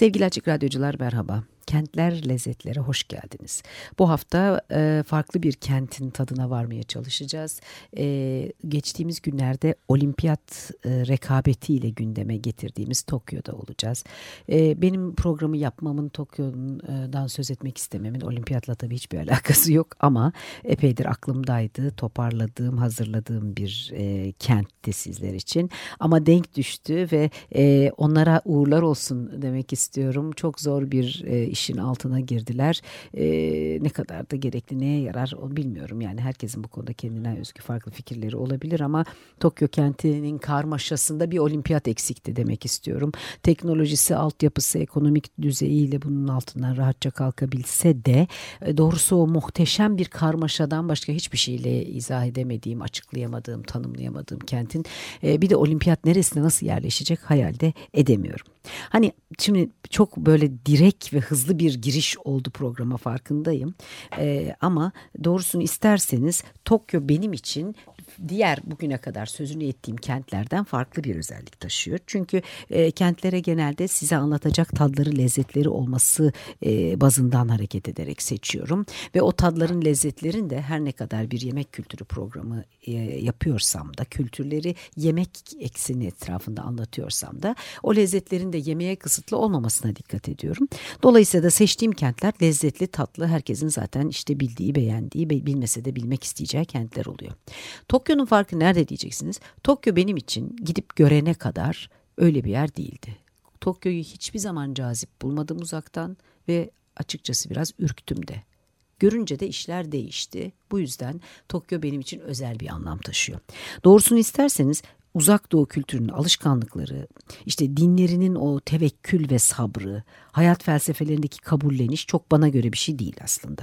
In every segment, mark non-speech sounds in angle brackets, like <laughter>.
Sevgili Açık Radyocular merhaba. Kentler lezzetlere hoş geldiniz. Bu hafta e, farklı bir kentin tadına varmaya çalışacağız. E, geçtiğimiz günlerde olimpiyat e, rekabetiyle gündeme getirdiğimiz Tokyo'da olacağız. E, benim programı yapmamın Tokyo'dan söz etmek istememin olimpiyatla tabii hiçbir <laughs> alakası yok ama epeydir aklımdaydı. Toparladığım, hazırladığım bir e, kentti sizler için. Ama denk düştü ve e, onlara uğurlar olsun demek istiyorum. Çok zor bir e, iş işin altına girdiler. E, ne kadar da gerekli neye yarar onu bilmiyorum. Yani herkesin bu konuda kendine özgü farklı fikirleri olabilir ama Tokyo kentinin karmaşasında bir olimpiyat eksikti demek istiyorum. Teknolojisi, altyapısı, ekonomik düzeyiyle bunun altından rahatça kalkabilse de e, doğrusu o muhteşem bir karmaşadan başka hiçbir şeyle izah edemediğim, açıklayamadığım, tanımlayamadığım kentin e, bir de olimpiyat neresine nasıl yerleşecek hayalde edemiyorum. Hani şimdi çok böyle direk ve hızlı bir giriş oldu programa farkındayım. Ee, ama doğrusunu isterseniz Tokyo benim için diğer bugüne kadar sözünü ettiğim kentlerden farklı bir özellik taşıyor. Çünkü e, kentlere genelde size anlatacak tadları, lezzetleri olması e, bazından hareket ederek seçiyorum. Ve o tadların, lezzetlerin de her ne kadar bir yemek kültürü programı e, yapıyorsam da, kültürleri yemek ekseni etrafında anlatıyorsam da o lezzetlerin de yemeğe kısıtlı olmamasına dikkat ediyorum. Dolayısıyla da seçtiğim kentler lezzetli, tatlı, herkesin zaten işte bildiği, beğendiği, bilmese de bilmek isteyeceği kentler oluyor. Tokyo'nun farkı nerede diyeceksiniz? Tokyo benim için gidip görene kadar öyle bir yer değildi. Tokyo'yu hiçbir zaman cazip bulmadım uzaktan ve açıkçası biraz ürktüm de. Görünce de işler değişti. Bu yüzden Tokyo benim için özel bir anlam taşıyor. Doğrusunu isterseniz uzak doğu kültürünün alışkanlıkları, işte dinlerinin o tevekkül ve sabrı, hayat felsefelerindeki kabulleniş çok bana göre bir şey değil aslında.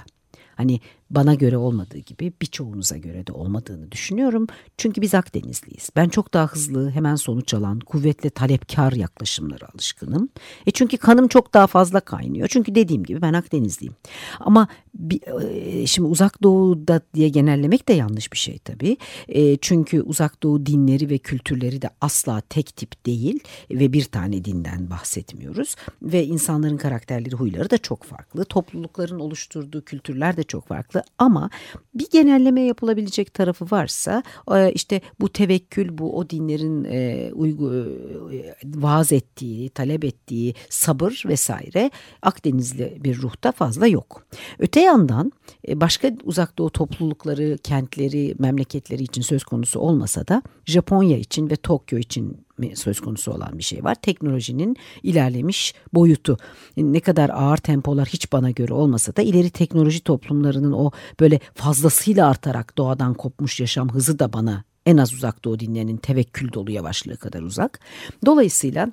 Hani bana göre olmadığı gibi birçoğunuza göre de olmadığını düşünüyorum. Çünkü biz Akdenizliyiz. Ben çok daha hızlı, hemen sonuç alan, kuvvetle talepkar yaklaşımlara alışkınım. E çünkü kanım çok daha fazla kaynıyor. Çünkü dediğim gibi ben Akdenizliyim. Ama e, şimdi uzak doğuda diye genellemek de yanlış bir şey tabii. E, çünkü uzak doğu dinleri ve kültürleri de asla tek tip değil ve bir tane dinden bahsetmiyoruz. Ve insanların karakterleri, huyları da çok farklı. Toplulukların oluşturduğu kültürler de çok farklı ama bir genelleme yapılabilecek tarafı varsa e, işte bu tevekkül bu o dinlerin e, e, vaaz ettiği, talep ettiği sabır vesaire Akdenizli bir ruhta fazla yok. Öte yandan başka uzak doğu toplulukları, kentleri, memleketleri için söz konusu olmasa da Japonya için ve Tokyo için söz konusu olan bir şey var. Teknolojinin ilerlemiş boyutu. Ne kadar ağır tempolar hiç bana göre olmasa da ileri teknoloji toplumlarının o böyle fazlasıyla artarak doğadan kopmuş yaşam hızı da bana en az uzak doğu dinlerinin tevekkül dolu yavaşlığı kadar uzak. Dolayısıyla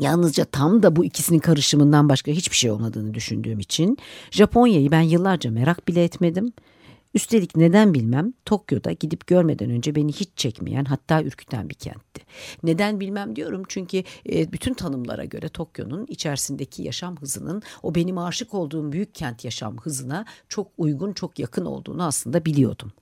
Yalnızca tam da bu ikisinin karışımından başka hiçbir şey olmadığını düşündüğüm için Japonya'yı ben yıllarca merak bile etmedim. Üstelik neden bilmem Tokyo'da gidip görmeden önce beni hiç çekmeyen hatta ürküten bir kentti. Neden bilmem diyorum çünkü e, bütün tanımlara göre Tokyo'nun içerisindeki yaşam hızının o benim aşık olduğum büyük kent yaşam hızına çok uygun çok yakın olduğunu aslında biliyordum.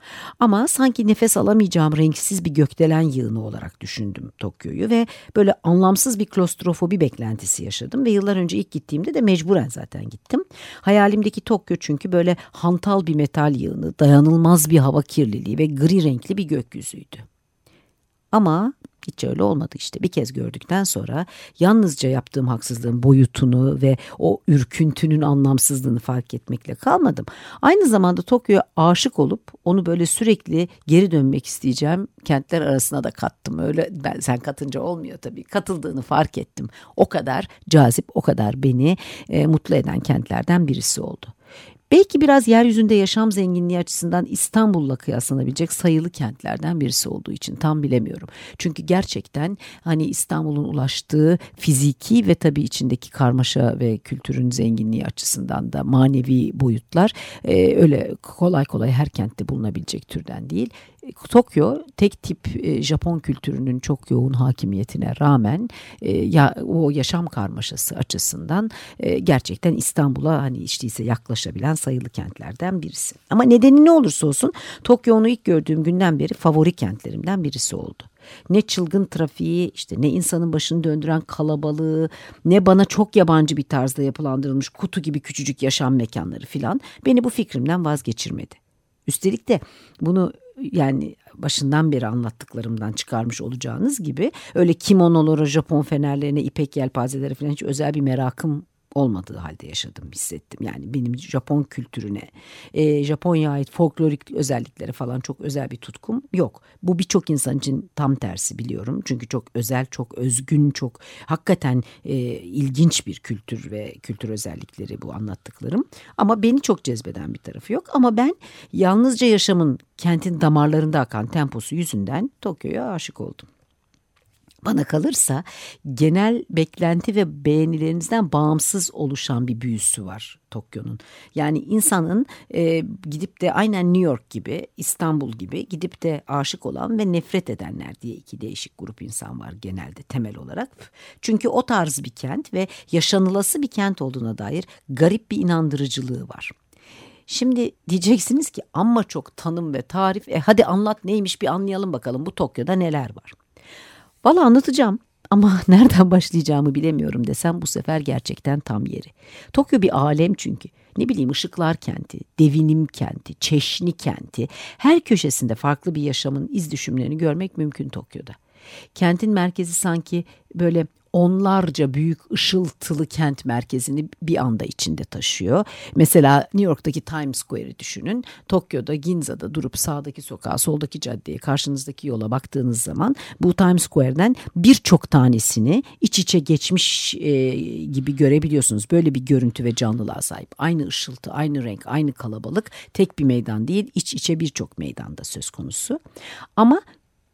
Ama sanki nefes alamayacağım renksiz bir gökdelen yığını olarak düşündüm Tokyo'yu ve böyle anlamsız bir klostrofobi beklentisi yaşadım ve yıllar önce ilk gittiğimde de mecburen zaten gittim. Hayalimdeki Tokyo çünkü böyle hantal bir metal yığını, dayanılmaz bir hava kirliliği ve gri renkli bir gökyüzüydü. Ama hiç öyle olmadı işte. Bir kez gördükten sonra yalnızca yaptığım haksızlığın boyutunu ve o ürküntünün anlamsızlığını fark etmekle kalmadım. Aynı zamanda Tokyo'ya aşık olup onu böyle sürekli geri dönmek isteyeceğim kentler arasına da kattım. Öyle ben sen katınca olmuyor tabii. Katıldığını fark ettim. O kadar cazip, o kadar beni e, mutlu eden kentlerden birisi oldu. Belki biraz yeryüzünde yaşam zenginliği açısından İstanbul'la kıyaslanabilecek sayılı kentlerden birisi olduğu için tam bilemiyorum. Çünkü gerçekten hani İstanbul'un ulaştığı fiziki ve tabii içindeki karmaşa ve kültürün zenginliği açısından da manevi boyutlar e, öyle kolay kolay her kentte bulunabilecek türden değil. Tokyo tek tip e, Japon kültürünün çok yoğun hakimiyetine rağmen e, ya o yaşam karmaşası açısından e, gerçekten İstanbul'a hani işte ise yaklaşabilen sayılı kentlerden birisi. Ama nedeni ne olursa olsun Tokyo onu ilk gördüğüm günden beri favori kentlerimden birisi oldu. Ne çılgın trafiği, işte ne insanın başını döndüren kalabalığı, ne bana çok yabancı bir tarzda yapılandırılmış kutu gibi küçücük yaşam mekanları filan beni bu fikrimden vazgeçirmedi. Üstelik de bunu yani başından beri anlattıklarımdan çıkarmış olacağınız gibi öyle kimonolara, Japon fenerlerine, ipek yelpazelere falan hiç özel bir merakım olmadığı halde yaşadım hissettim. Yani benim Japon kültürüne, e, Japonya'ya ait folklorik özelliklere falan çok özel bir tutkum yok. Bu birçok insan için tam tersi biliyorum. Çünkü çok özel, çok özgün, çok hakikaten e, ilginç bir kültür ve kültür özellikleri bu anlattıklarım. Ama beni çok cezbeden bir tarafı yok. Ama ben yalnızca yaşamın kentin damarlarında akan temposu yüzünden Tokyo'ya aşık oldum. Bana kalırsa genel beklenti ve beğenilerinizden bağımsız oluşan bir büyüsü var Tokyo'nun. Yani insanın e, gidip de aynen New York gibi, İstanbul gibi gidip de aşık olan ve nefret edenler diye iki değişik grup insan var genelde temel olarak. Çünkü o tarz bir kent ve yaşanılası bir kent olduğuna dair garip bir inandırıcılığı var. Şimdi diyeceksiniz ki amma çok tanım ve tarif. E hadi anlat neymiş bir anlayalım bakalım bu Tokyo'da neler var. Valla anlatacağım ama <laughs> nereden başlayacağımı bilemiyorum desem bu sefer gerçekten tam yeri. Tokyo bir alem çünkü. Ne bileyim ışıklar kenti, devinim kenti, çeşni kenti. Her köşesinde farklı bir yaşamın iz düşümlerini görmek mümkün Tokyo'da. Kentin merkezi sanki böyle onlarca büyük ışıltılı kent merkezini bir anda içinde taşıyor. Mesela New York'taki Times Square'i düşünün. Tokyo'da Ginza'da durup sağdaki sokağa, soldaki caddeye, karşınızdaki yola baktığınız zaman bu Times Square'den birçok tanesini iç içe geçmiş e, gibi görebiliyorsunuz. Böyle bir görüntü ve canlılığa sahip. Aynı ışıltı, aynı renk, aynı kalabalık tek bir meydan değil, iç içe birçok meydanda söz konusu. Ama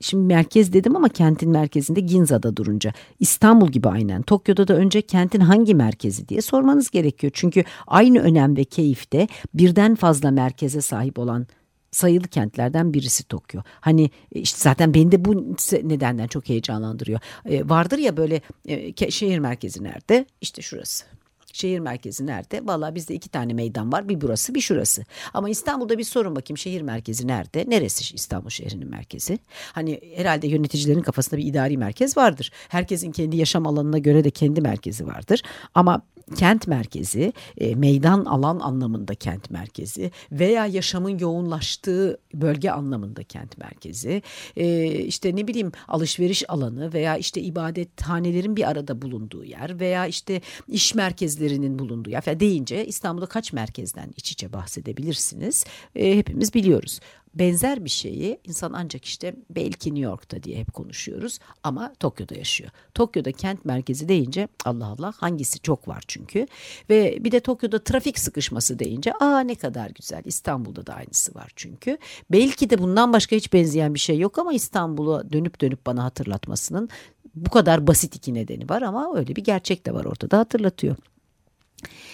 Şimdi merkez dedim ama kentin merkezinde Ginza'da durunca İstanbul gibi aynen Tokyo'da da önce kentin hangi merkezi diye sormanız gerekiyor. Çünkü aynı önem ve keyifte birden fazla merkeze sahip olan sayılı kentlerden birisi Tokyo. Hani e, işte zaten beni de bu nedenden çok heyecanlandırıyor. Ee, vardır ya böyle e, şehir merkezi nerede? İşte şurası. Şehir merkezi nerede? Valla bizde iki tane meydan var. Bir burası bir şurası. Ama İstanbul'da bir sorun bakayım şehir merkezi nerede? Neresi İstanbul şehrinin merkezi? Hani herhalde yöneticilerin kafasında bir idari merkez vardır. Herkesin kendi yaşam alanına göre de kendi merkezi vardır. Ama kent merkezi, e, meydan alan anlamında kent merkezi veya yaşamın yoğunlaştığı bölge anlamında kent merkezi, e, işte ne bileyim alışveriş alanı veya işte ibadethanelerin bir arada bulunduğu yer veya işte iş merkezlerinin bulunduğu yer. Deyince İstanbul'da kaç merkezden iç içe bahsedebilirsiniz? E, hepimiz biliyoruz benzer bir şeyi insan ancak işte belki New York'ta diye hep konuşuyoruz ama Tokyo'da yaşıyor. Tokyo'da kent merkezi deyince Allah Allah hangisi çok var çünkü ve bir de Tokyo'da trafik sıkışması deyince aa ne kadar güzel İstanbul'da da aynısı var çünkü. Belki de bundan başka hiç benzeyen bir şey yok ama İstanbul'a dönüp dönüp bana hatırlatmasının bu kadar basit iki nedeni var ama öyle bir gerçek de var ortada hatırlatıyor.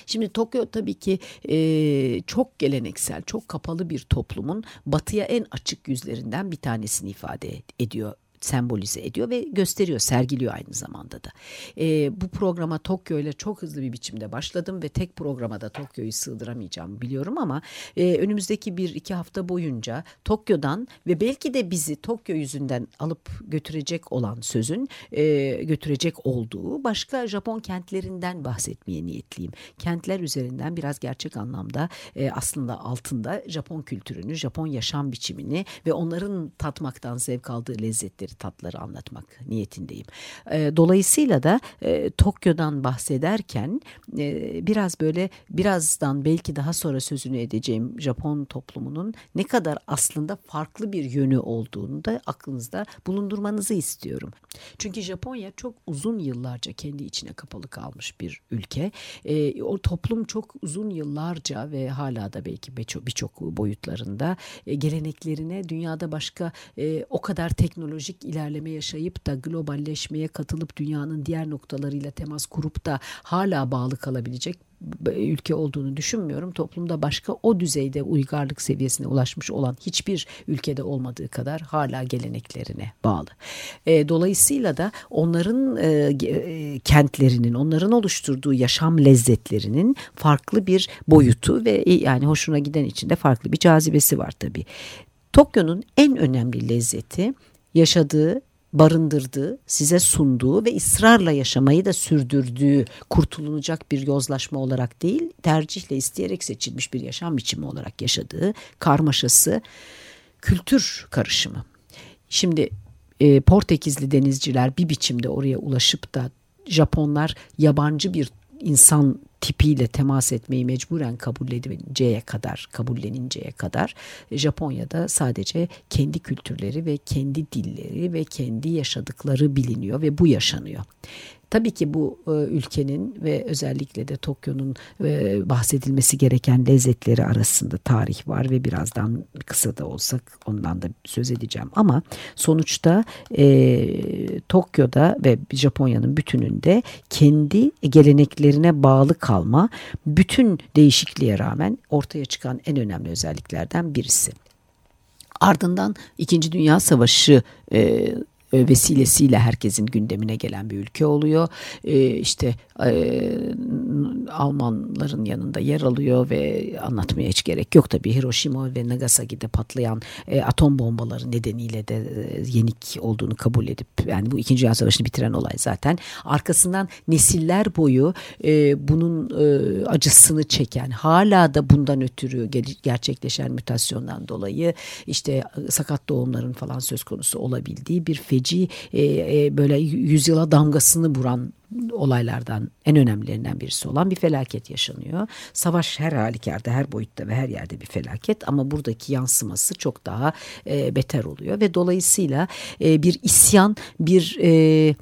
Şimdi Tokyo tabii ki e, çok geleneksel, çok kapalı bir toplumun batıya en açık yüzlerinden bir tanesini ifade ediyor sembolize ediyor ve gösteriyor, sergiliyor aynı zamanda da. E, bu programa Tokyo ile çok hızlı bir biçimde başladım ve tek programada Tokyo'yu sığdıramayacağımı biliyorum ama e, önümüzdeki bir iki hafta boyunca Tokyo'dan ve belki de bizi Tokyo yüzünden alıp götürecek olan sözün e, götürecek olduğu başka Japon kentlerinden bahsetmeye niyetliyim. Kentler üzerinden biraz gerçek anlamda e, aslında altında Japon kültürünü, Japon yaşam biçimini ve onların tatmaktan zevk aldığı lezzetleri, tatları anlatmak niyetindeyim. E, dolayısıyla da e, Tokyo'dan bahsederken e, biraz böyle birazdan belki daha sonra sözünü edeceğim Japon toplumunun ne kadar aslında farklı bir yönü olduğunu da aklınızda bulundurmanızı istiyorum. Çünkü Japonya çok uzun yıllarca kendi içine kapalı kalmış bir ülke. E, o toplum çok uzun yıllarca ve hala da belki birçok boyutlarında geleneklerine dünyada başka o kadar teknolojik ilerleme yaşayıp da globalleşmeye katılıp dünyanın diğer noktalarıyla temas kurup da hala bağlı kalabilecek ülke olduğunu düşünmüyorum. Toplumda başka o düzeyde uygarlık seviyesine ulaşmış olan hiçbir ülkede olmadığı kadar hala geleneklerine bağlı. E, dolayısıyla da onların e, e, kentlerinin, onların oluşturduğu yaşam lezzetlerinin farklı bir boyutu ve yani hoşuna giden içinde farklı bir cazibesi var tabii. Tokyo'nun en önemli lezzeti yaşadığı barındırdığı, size sunduğu ve ısrarla yaşamayı da sürdürdüğü kurtulunacak bir yozlaşma olarak değil, tercihle isteyerek seçilmiş bir yaşam biçimi olarak yaşadığı karmaşası, kültür karışımı. Şimdi e, Portekizli denizciler bir biçimde oraya ulaşıp da Japonlar yabancı bir insan tipiyle temas etmeyi mecburen kabulleninceye kadar, kabulleninceye kadar Japonya'da sadece kendi kültürleri ve kendi dilleri ve kendi yaşadıkları biliniyor ve bu yaşanıyor. Tabii ki bu e, ülkenin ve özellikle de Tokyo'nun e, bahsedilmesi gereken lezzetleri arasında tarih var ve birazdan kısa da olsak ondan da söz edeceğim. Ama sonuçta e, Tokyo'da ve Japonya'nın bütününde kendi geleneklerine bağlı kalma bütün değişikliğe rağmen ortaya çıkan en önemli özelliklerden birisi. Ardından İkinci Dünya Savaşı e, e, vesilesiyle herkesin gündemine gelen bir ülke oluyor. E, işte Almanların yanında yer alıyor ve anlatmaya hiç gerek yok. Tabii Hiroşima ve Nagasaki'de patlayan e, atom bombaları nedeniyle de e, yenik olduğunu kabul edip yani bu ikinci Dünya Savaşı'nı bitiren olay zaten. Arkasından nesiller boyu e, bunun acısını çeken hala da bundan ötürü gerçekleşen mutasyondan dolayı işte sakat doğumların falan söz konusu olabildiği bir feci böyle yüzyıla damgasını vuran olaylardan en önemlilerinden birisi olan bir felaket yaşanıyor. Savaş her halükarda her boyutta ve her yerde bir felaket ama buradaki yansıması çok daha e, beter oluyor ve dolayısıyla e, bir isyan bir e,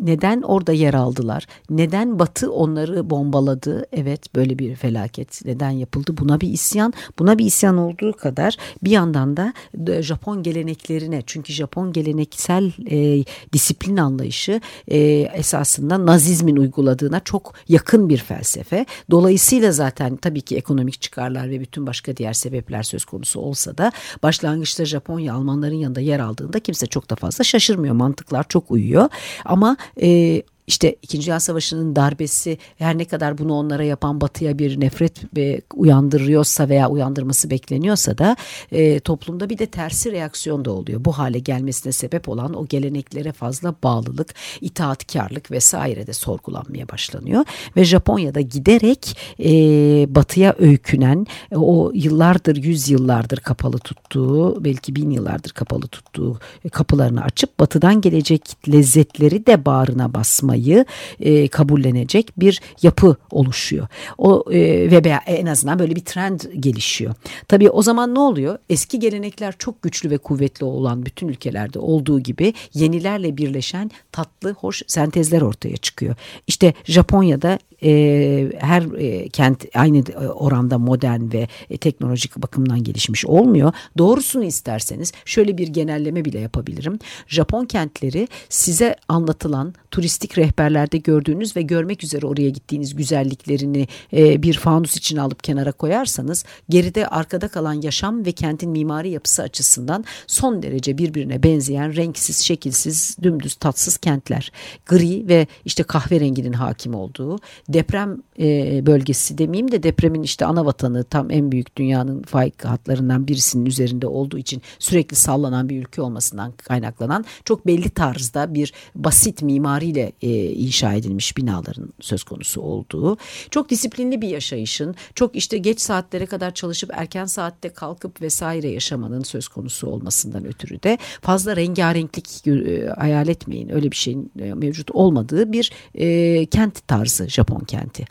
neden orada yer aldılar? Neden Batı onları bombaladı? Evet böyle bir felaket neden yapıldı? Buna bir isyan. Buna bir isyan olduğu kadar bir yandan da Japon geleneklerine çünkü Japon geleneksel e, disiplin anlayışı e, esasında Nazizmin uyguladığına çok yakın bir felsefe. Dolayısıyla zaten tabii ki ekonomik çıkarlar ve bütün başka diğer sebepler söz konusu olsa da başlangıçta Japonya Almanların yanında yer aldığında kimse çok da fazla şaşırmıyor. Mantıklar çok uyuyor. Ama e, işte İkinci Dünya Savaşı'nın darbesi her ne kadar bunu onlara yapan batıya bir nefret uyandırıyorsa veya uyandırması bekleniyorsa da e, toplumda bir de tersi reaksiyon da oluyor. Bu hale gelmesine sebep olan o geleneklere fazla bağlılık, itaatkarlık vesaire de sorgulanmaya başlanıyor. Ve Japonya'da giderek e, batıya öykünen e, o yıllardır, yüz yıllardır kapalı tuttuğu, belki bin yıllardır kapalı tuttuğu kapılarını açıp batıdan gelecek lezzetleri de bağrına basma olmayı e, kabullenecek bir yapı oluşuyor. O e, ve en azından böyle bir trend gelişiyor. Tabii o zaman ne oluyor? Eski gelenekler çok güçlü ve kuvvetli olan bütün ülkelerde olduğu gibi yenilerle birleşen tatlı, hoş sentezler ortaya çıkıyor. İşte Japonya'da e, her e, kent aynı e, oranda modern ve e, teknolojik bakımdan gelişmiş olmuyor. Doğrusunu isterseniz şöyle bir genelleme bile yapabilirim. Japon kentleri size anlatılan turistik rehberlerde gördüğünüz ve görmek üzere oraya gittiğiniz güzelliklerini e, bir fanus içine alıp kenara koyarsanız geride arkada kalan yaşam ve kentin mimari yapısı açısından son derece birbirine benzeyen renksiz, şekilsiz, dümdüz, tatsız kentler. Gri ve işte kahverenginin hakim olduğu deprem e, bölgesi demeyeyim de depremin işte ana vatanı tam en büyük dünyanın faik hatlarından birisinin üzerinde olduğu için sürekli sallanan bir ülke olmasından kaynaklanan çok belli tarzda bir basit mimariyle e, inşa edilmiş binaların söz konusu olduğu çok disiplinli bir yaşayışın çok işte geç saatlere kadar çalışıp erken saatte kalkıp vesaire yaşamanın söz konusu olmasından ötürü de fazla rengarenklik e, hayal etmeyin öyle bir şeyin e, mevcut olmadığı bir e, kent tarzı Japon kenti.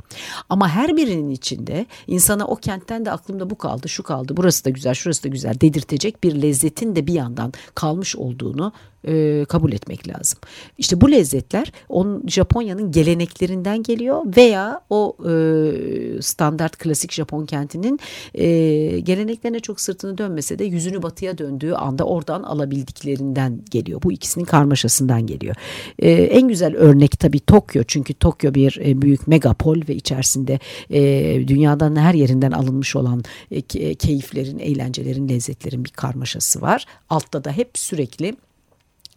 Ama her birinin içinde insana o kentten de aklımda bu kaldı, şu kaldı, burası da güzel, şurası da güzel dedirtecek bir lezzetin de bir yandan kalmış olduğunu e, kabul etmek lazım. İşte bu lezzetler onun Japonya'nın geleneklerinden geliyor veya o e, standart klasik Japon kentinin e, geleneklerine çok sırtını dönmese de yüzünü batıya döndüğü anda oradan alabildiklerinden geliyor. Bu ikisinin karmaşasından geliyor. E, en güzel örnek tabii Tokyo çünkü Tokyo bir e, büyük megapol ve içerisinde e, dünyadan her yerinden alınmış olan e, keyiflerin, eğlencelerin, lezzetlerin bir karmaşası var. Altta da hep sürekli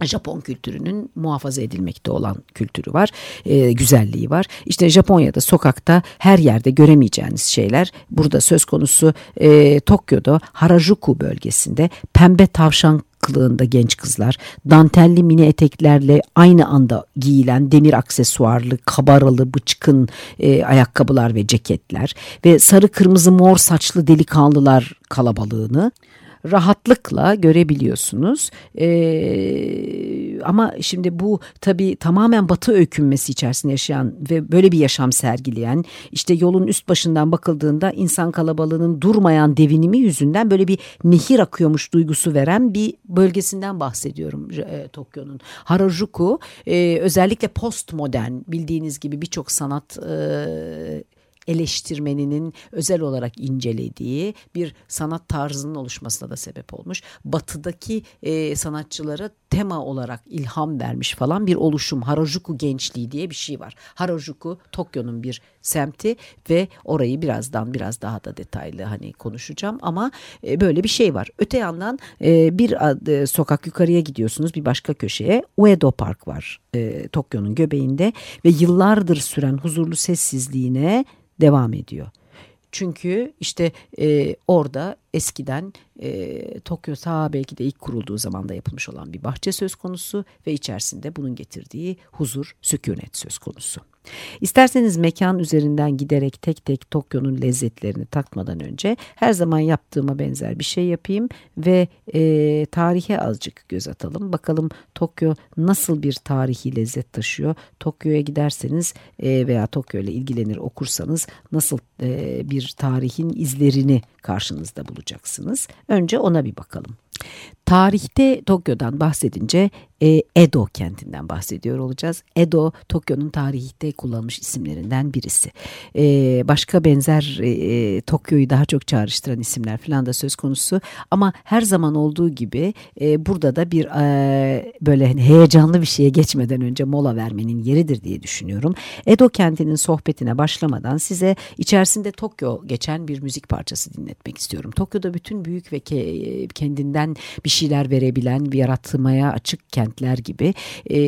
Japon kültürünün muhafaza edilmekte olan kültürü var, e, güzelliği var. İşte Japonya'da sokakta her yerde göremeyeceğiniz şeyler burada söz konusu e, Tokyo'da Harajuku bölgesinde pembe tavşan kılığında genç kızlar, dantelli mini eteklerle aynı anda giyilen demir aksesuarlı, kabaralı, bıçkın e, ayakkabılar ve ceketler ve sarı kırmızı mor saçlı delikanlılar kalabalığını rahatlıkla görebiliyorsunuz. Ee, ama şimdi bu tabii tamamen batı öykünmesi içerisinde yaşayan ve böyle bir yaşam sergileyen işte yolun üst başından bakıldığında insan kalabalığının durmayan devinimi yüzünden böyle bir nehir akıyormuş duygusu veren bir bölgesinden bahsediyorum e, Tokyo'nun. Harajuku e, özellikle postmodern bildiğiniz gibi birçok sanat e, eleştirmeninin özel olarak incelediği bir sanat tarzının oluşmasına da sebep olmuş. Batıdaki e, sanatçılara tema olarak ilham vermiş falan bir oluşum. Harajuku gençliği diye bir şey var. Harajuku Tokyo'nun bir semti ve orayı birazdan biraz daha da detaylı hani konuşacağım ama e, böyle bir şey var. Öte yandan e, bir e, sokak yukarıya gidiyorsunuz bir başka köşeye Uedo Park var e, Tokyo'nun göbeğinde ve yıllardır süren huzurlu sessizliğine devam ediyor. Çünkü işte e, orada eskiden e, Tokyo ta belki de ilk kurulduğu zamanda yapılmış olan bir bahçe söz konusu ve içerisinde bunun getirdiği huzur, sükunet söz konusu. İsterseniz mekan üzerinden giderek tek tek Tokyo'nun lezzetlerini tatmadan önce her zaman yaptığıma benzer bir şey yapayım ve e, tarihe azıcık göz atalım. Bakalım Tokyo nasıl bir tarihi lezzet taşıyor? Tokyo'ya giderseniz e, veya Tokyo ile ilgilenir okursanız nasıl e, bir tarihin izlerini karşınızda bulacaksınız. Önce ona bir bakalım. Tarihte Tokyo'dan bahsedince e, Edo kentinden bahsediyor olacağız. Edo Tokyo'nun tarihte kullanılmış isimlerinden birisi. E, başka benzer e, e, Tokyo'yu daha çok çağrıştıran isimler falan da söz konusu. Ama her zaman olduğu gibi e, burada da bir e, böyle hani heyecanlı bir şeye geçmeden önce mola vermenin yeridir diye düşünüyorum. Edo kentinin sohbetine başlamadan size içerisinde Tokyo geçen bir müzik parçası dinletmek istiyorum. Tokyo'da bütün büyük ve ke, kendinden bir şeyler verebilen, yaratmaya açık kentler gibi e,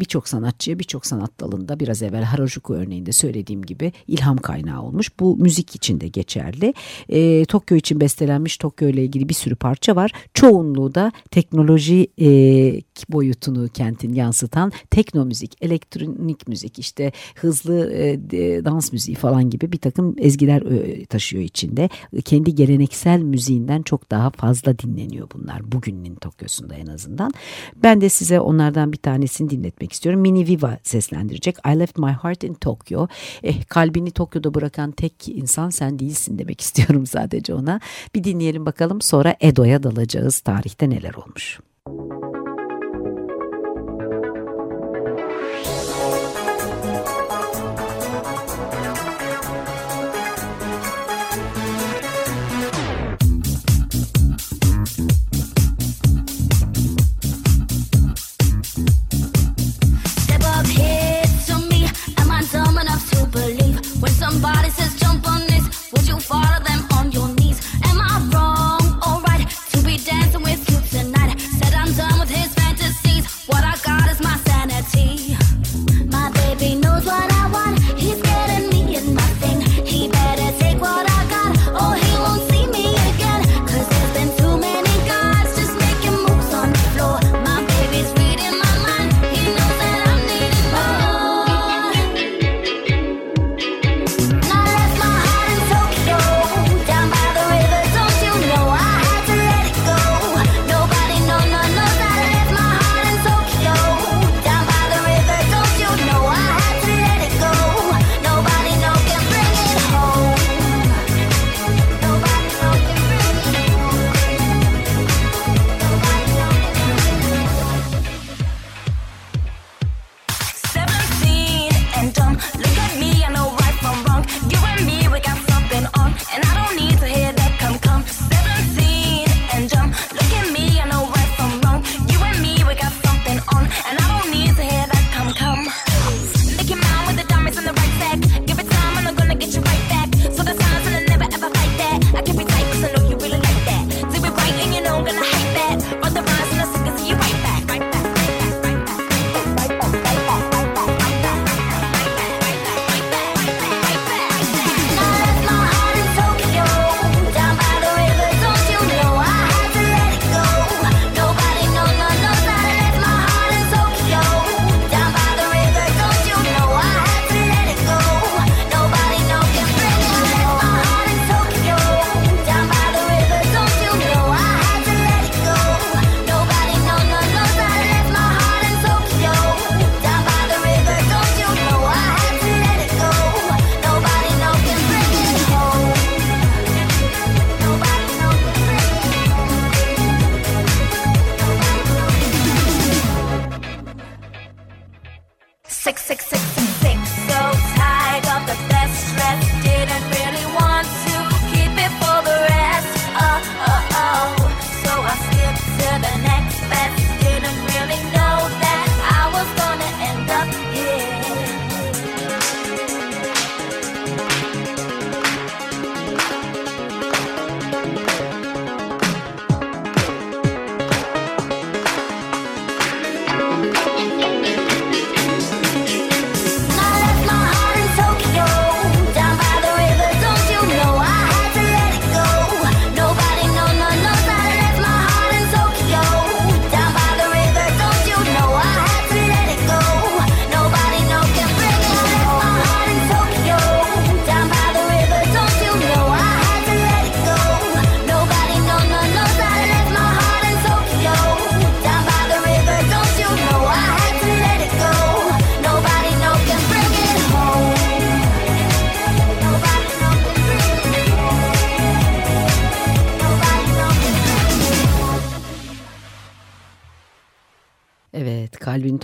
birçok sanatçıya birçok sanat dalında biraz evvel Harajuku örneğinde söylediğim gibi ilham kaynağı olmuş. Bu müzik için de geçerli. E, Tokyo için bestelenmiş Tokyo ile ilgili bir sürü parça var. Çoğunluğu da teknoloji e, boyutunu kentin yansıtan tekno müzik, elektronik müzik, işte hızlı e, dans müziği falan gibi bir takım ezgiler e, taşıyor içinde. Kendi geleneksel müziğinden çok daha fazla dinleniyor bunlar bugünün Tokyo'sunda en azından. Ben de size onlardan bir tanesini dinletmek istiyorum. Mini Viva seslendirecek. I Left My Heart in Tokyo. Eh, kalbini Tokyo'da bırakan tek insan sen değilsin demek <laughs> istiyorum sadece ona. Bir dinleyelim bakalım sonra Edo'ya dalacağız. Tarihte neler olmuş.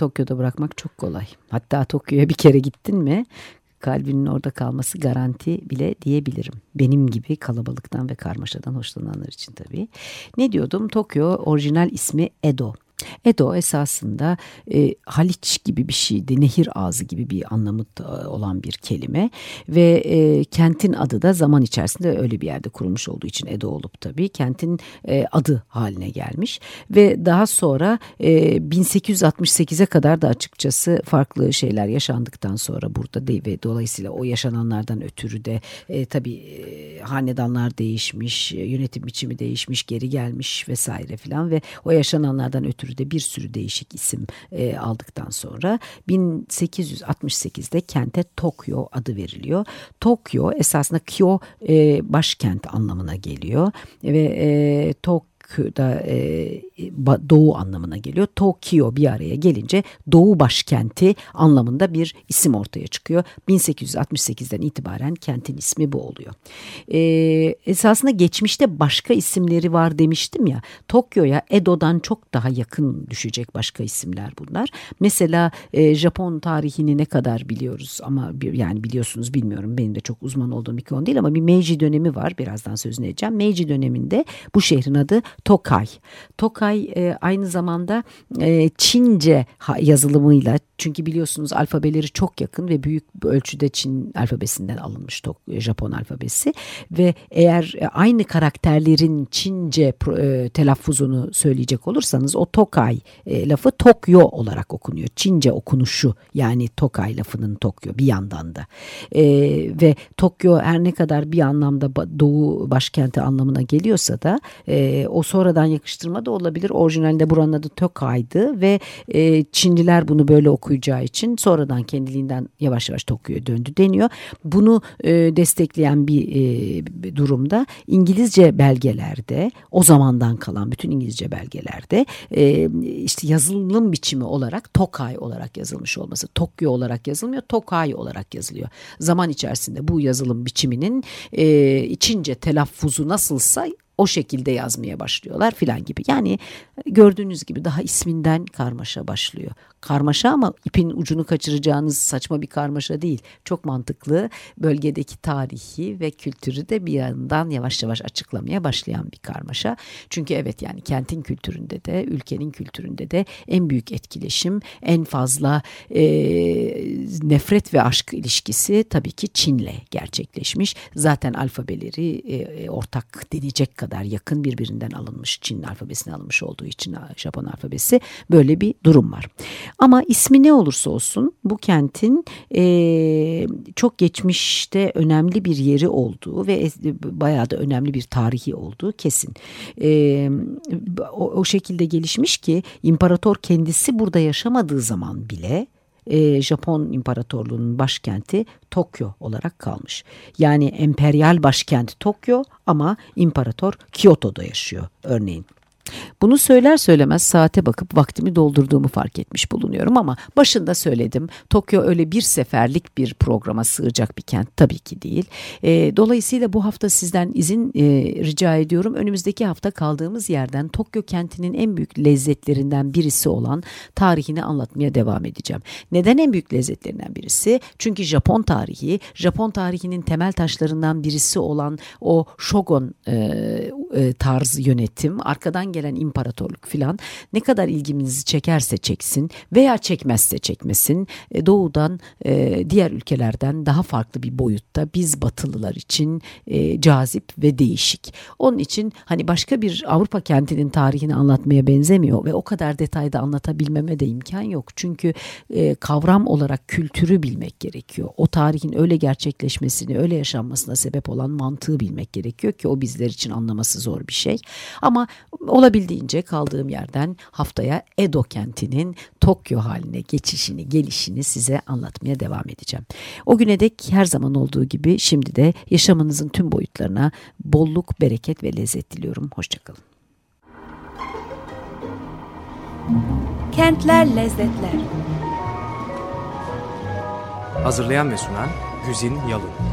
Tokyo'da bırakmak çok kolay. Hatta Tokyo'ya bir kere gittin mi kalbinin orada kalması garanti bile diyebilirim. Benim gibi kalabalıktan ve karmaşadan hoşlananlar için tabii. Ne diyordum? Tokyo orijinal ismi Edo. Edo esasında e, Haliç gibi bir şeydi, nehir ağzı gibi bir anlamı olan bir kelime ve e, kentin adı da zaman içerisinde öyle bir yerde kurulmuş olduğu için Edo olup tabii kentin e, adı haline gelmiş ve daha sonra e, 1868'e kadar da açıkçası farklı şeyler yaşandıktan sonra burada de, ve dolayısıyla o yaşananlardan ötürü de e, tabii e, hanedanlar değişmiş, yönetim biçimi değişmiş, geri gelmiş vesaire filan ve o yaşananlardan ötürü de bir sürü değişik isim e, aldıktan sonra 1868'de kente Tokyo adı veriliyor. Tokyo esasında Kyo e, başkent anlamına geliyor ve e, Tokyo da e, doğu anlamına geliyor. Tokyo bir araya gelince doğu başkenti anlamında bir isim ortaya çıkıyor. 1868'den itibaren kentin ismi bu oluyor. E, esasında geçmişte başka isimleri var demiştim ya. Tokyo'ya Edo'dan çok daha yakın düşecek başka isimler bunlar. Mesela e, Japon tarihini ne kadar biliyoruz ama bir, yani biliyorsunuz bilmiyorum benim de çok uzman olduğum bir konu değil ama bir Meiji dönemi var birazdan sözünü edeceğim. Meiji döneminde bu şehrin adı Tokay. Tokay e, aynı zamanda e, Çince yazılımıyla çünkü biliyorsunuz alfabeleri çok yakın ve büyük ölçüde Çin alfabesinden alınmış Japon alfabesi ve eğer e, aynı karakterlerin Çince e, telaffuzunu söyleyecek olursanız o Tokay e, lafı Tokyo olarak okunuyor. Çince okunuşu yani Tokay lafının Tokyo bir yandan da e, ve Tokyo her ne kadar bir anlamda doğu başkenti anlamına geliyorsa da e, o sonradan yakıştırma da olabilir. Orijinalinde buranın adı Tokay'dı ve e, Çinliler bunu böyle okuyor okuyacağı için sonradan kendiliğinden yavaş yavaş Tokyo'ya döndü deniyor. Bunu e, destekleyen bir e, durumda İngilizce belgelerde o zamandan kalan bütün İngilizce belgelerde e, işte yazılım biçimi olarak Tokay olarak yazılmış olması. Tokyo olarak yazılmıyor, Tokay olarak yazılıyor. Zaman içerisinde bu yazılım biçiminin e, içince telaffuzu nasılsa o şekilde yazmaya başlıyorlar filan gibi. Yani gördüğünüz gibi daha isminden karmaşa başlıyor. Karmaşa ama ipin ucunu kaçıracağınız saçma bir karmaşa değil. Çok mantıklı bölgedeki tarihi ve kültürü de bir yandan yavaş yavaş açıklamaya başlayan bir karmaşa. Çünkü evet yani kentin kültüründe de ülkenin kültüründe de en büyük etkileşim en fazla e, nefret ve aşk ilişkisi tabii ki Çin'le gerçekleşmiş. Zaten alfabeleri e, ortak deneyecek kadar yakın birbirinden alınmış Çin alfabesine alınmış olduğu için Japon alfabesi böyle bir durum var. Ama ismi ne olursa olsun bu kentin e, çok geçmişte önemli bir yeri olduğu ve bayağı da önemli bir tarihi olduğu kesin. E, o, o şekilde gelişmiş ki imparator kendisi burada yaşamadığı zaman bile e, Japon İmparatorluğu'nun başkenti Tokyo olarak kalmış. Yani emperyal başkent Tokyo ama imparator Kyoto'da yaşıyor örneğin. Bunu söyler söylemez saate bakıp vaktimi doldurduğumu fark etmiş bulunuyorum ama başında söyledim. Tokyo öyle bir seferlik bir programa sığacak bir kent tabii ki değil. E, dolayısıyla bu hafta sizden izin e, rica ediyorum. Önümüzdeki hafta kaldığımız yerden Tokyo kentinin en büyük lezzetlerinden birisi olan tarihini anlatmaya devam edeceğim. Neden en büyük lezzetlerinden birisi? Çünkü Japon tarihi, Japon tarihinin temel taşlarından birisi olan o shogun e, e, tarzı yönetim, arkadan gelen imparatorluk filan ne kadar ilgimizi çekerse çeksin veya çekmezse çekmesin e, doğudan e, diğer ülkelerden daha farklı bir boyutta biz batılılar için e, cazip ve değişik. Onun için hani başka bir Avrupa kentinin tarihini anlatmaya benzemiyor ve o kadar detayda anlatabilmeme de imkan yok. Çünkü kavram olarak kültürü bilmek gerekiyor. O tarihin öyle gerçekleşmesini, öyle yaşanmasına sebep olan mantığı bilmek gerekiyor ki o bizler için anlaması zor bir şey. Ama olabildiğince kaldığım yerden haftaya Edo kentinin Tokyo haline geçişini, gelişini size anlatmaya devam edeceğim. O güne dek her zaman olduğu gibi şimdi de yaşamınızın tüm boyutlarına bolluk, bereket ve lezzet diliyorum. Hoşçakalın. Kentler Lezzetler Hazırlayan ve sunan Güzin Yalın